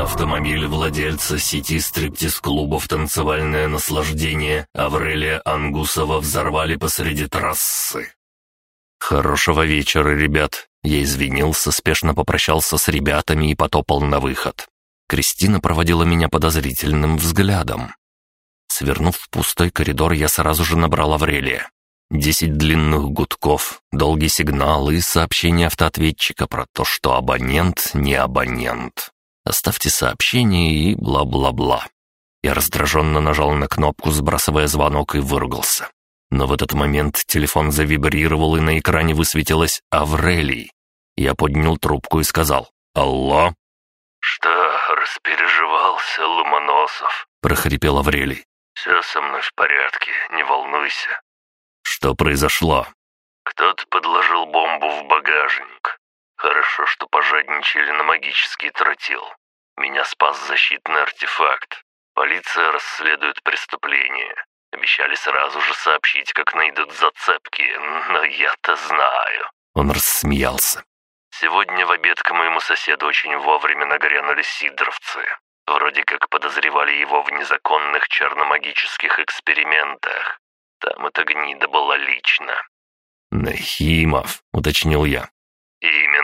Автомобиль владельца сети стриптиз-клубов «Танцевальное наслаждение» Аврелия Ангусова взорвали посреди трассы. «Хорошего вечера, ребят!» Я извинился, спешно попрощался с ребятами и потопал на выход. Кристина проводила меня подозрительным взглядом. Свернув в пустой коридор, я сразу же набрал Аврелия. Десять длинных гудков, долгий сигнал и сообщение автоответчика про то, что абонент не абонент. Оставьте сообщение и бла-бла-бла. Я раздраженно нажал на кнопку, сбрасывая звонок, и выругался. Но в этот момент телефон завибрировал, и на экране высветилась Аврелий. Я поднял трубку и сказал «Алло?» «Что, распереживался, Ломоносов?» — прохрипел Аврелий. «Все со мной в порядке, не волнуйся». «Что произошло?» «Кто-то подложил бомбу в багажник. Хорошо, что пожадничали на магический тротил. Меня спас защитный артефакт. Полиция расследует преступление. Обещали сразу же сообщить, как найдут зацепки, но я-то знаю». Он рассмеялся. «Сегодня в обед к моему соседу очень вовремя нагрянули сидоровцы. Вроде как подозревали его в незаконных черномагических экспериментах. Там эта гнида была лично». «Нахимов», — уточнил я. «Именно.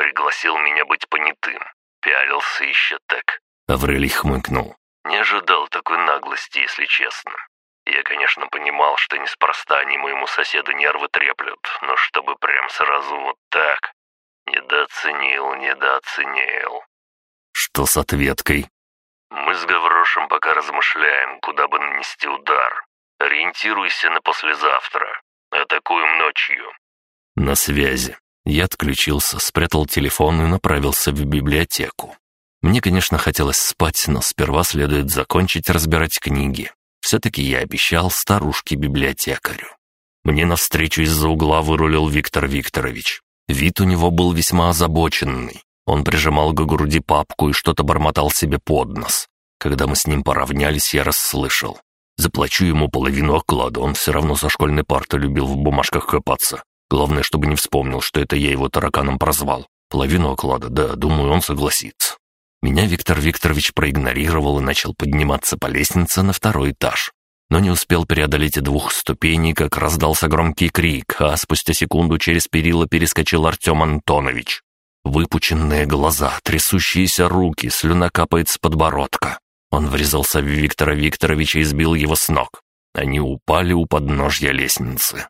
Пригласил меня быть понятым. Пялился еще так». Аврелий хмыкнул. «Не ожидал такой наглости, если честно. Я, конечно, понимал, что неспроста они моему соседу нервы треплют, но чтобы прям сразу вот так... Недооценил, недооценил. Что с ответкой? Мы с Гаврошем пока размышляем, куда бы нанести удар. Ориентируйся на послезавтра. Атакуем ночью. На связи. Я отключился, спрятал телефон и направился в библиотеку. Мне, конечно, хотелось спать, но сперва следует закончить разбирать книги. Все-таки я обещал старушке-библиотекарю. Мне навстречу из-за угла вырулил Виктор Викторович. Вид у него был весьма озабоченный. Он прижимал к груди папку и что-то бормотал себе под нос. Когда мы с ним поравнялись, я расслышал. Заплачу ему половину оклада, он все равно со школьной парты любил в бумажках копаться. Главное, чтобы не вспомнил, что это я его тараканом прозвал. Половину оклада, да, думаю, он согласится. Меня Виктор Викторович проигнорировал и начал подниматься по лестнице на второй этаж. Но не успел преодолеть и двух ступеней, как раздался громкий крик, а спустя секунду через перила перескочил Артем Антонович. Выпученные глаза, трясущиеся руки, слюна капает с подбородка. Он врезался в Виктора Викторовича и сбил его с ног. Они упали у подножья лестницы.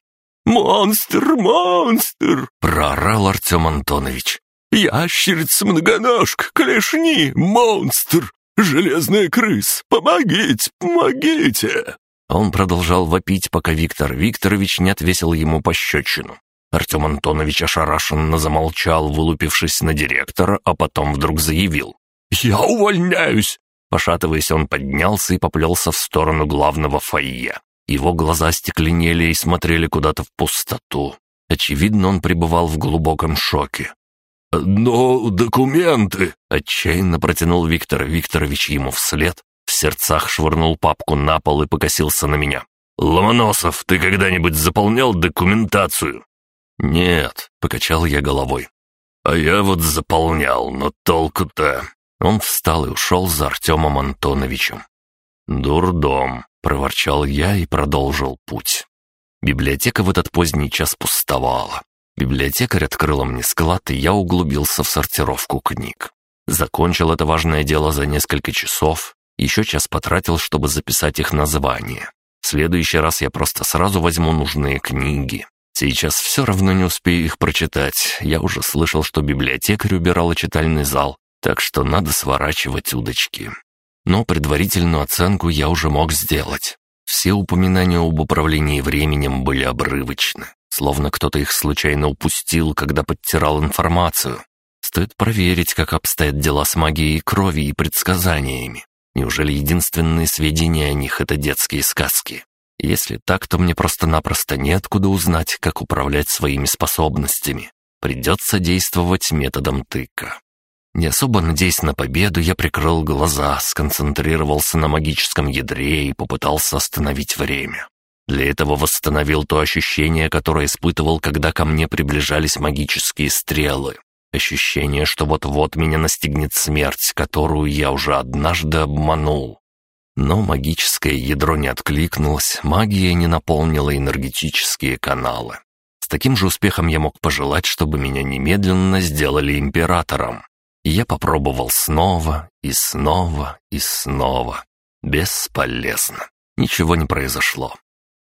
«Монстр, монстр!» — проорал Артем Антонович. «Ящерица-многоножка, клешни, монстр! Железная крыс, помогите, помогите!» Он продолжал вопить, пока Виктор Викторович не отвесил ему пощечину. Артем Антонович ошарашенно замолчал, вылупившись на директора, а потом вдруг заявил. «Я увольняюсь!» Пошатываясь, он поднялся и поплелся в сторону главного фойе. Его глаза стекленели и смотрели куда-то в пустоту. Очевидно, он пребывал в глубоком шоке. «Но документы...» — отчаянно протянул Виктор Викторович ему вслед, в сердцах швырнул папку на пол и покосился на меня. «Ломоносов, ты когда-нибудь заполнял документацию?» «Нет», — покачал я головой. «А я вот заполнял, но толку-то...» Он встал и ушел за Артемом Антоновичем. «Дурдом», — проворчал я и продолжил путь. Библиотека в этот поздний час пустовала. Библиотекарь открыла мне склад, и я углубился в сортировку книг. Закончил это важное дело за несколько часов, еще час потратил, чтобы записать их название. В следующий раз я просто сразу возьму нужные книги. Сейчас все равно не успею их прочитать. Я уже слышал, что библиотекарь убирала читальный зал, так что надо сворачивать удочки. Но предварительную оценку я уже мог сделать. Все упоминания об управлении временем были обрывочны словно кто-то их случайно упустил, когда подтирал информацию. Стоит проверить, как обстоят дела с магией крови и предсказаниями. Неужели единственные сведения о них — это детские сказки? Если так, то мне просто-напросто неоткуда узнать, как управлять своими способностями. Придется действовать методом тыка. Не особо надеясь на победу, я прикрыл глаза, сконцентрировался на магическом ядре и попытался остановить время. Для этого восстановил то ощущение, которое испытывал, когда ко мне приближались магические стрелы. Ощущение, что вот-вот меня настигнет смерть, которую я уже однажды обманул. Но магическое ядро не откликнулось, магия не наполнила энергетические каналы. С таким же успехом я мог пожелать, чтобы меня немедленно сделали императором. Я попробовал снова и снова и снова. Бесполезно. Ничего не произошло.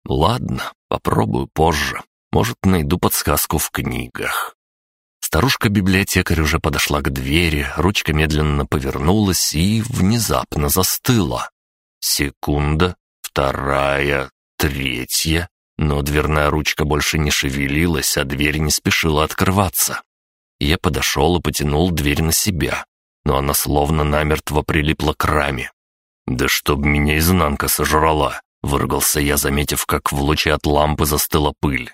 Ладно, попробую позже. Может, найду подсказку в книгах. Старушка-библиотекарь уже подошла к двери, ручка медленно повернулась и внезапно застыла. Секунда, вторая, третья, но дверная ручка больше не шевелилась, а дверь не спешила открываться. Я подошел и потянул дверь на себя, но она словно намертво прилипла к раме. «Да чтоб меня изнанка сожрала!» — выругался я, заметив, как в луче от лампы застыла пыль.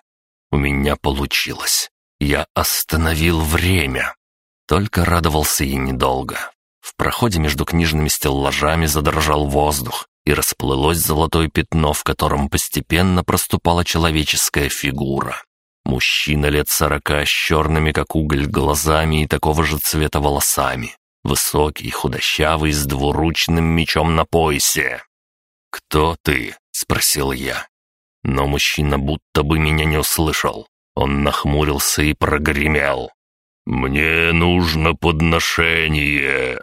«У меня получилось. Я остановил время». Только радовался и недолго. В проходе между книжными стеллажами задрожал воздух, и расплылось золотое пятно, в котором постепенно проступала человеческая фигура. Мужчина лет сорока с черными, как уголь, глазами и такого же цвета волосами. Высокий, худощавый, с двуручным мечом на поясе. «Кто ты?» — спросил я. Но мужчина будто бы меня не услышал. Он нахмурился и прогремел. «Мне нужно подношение!»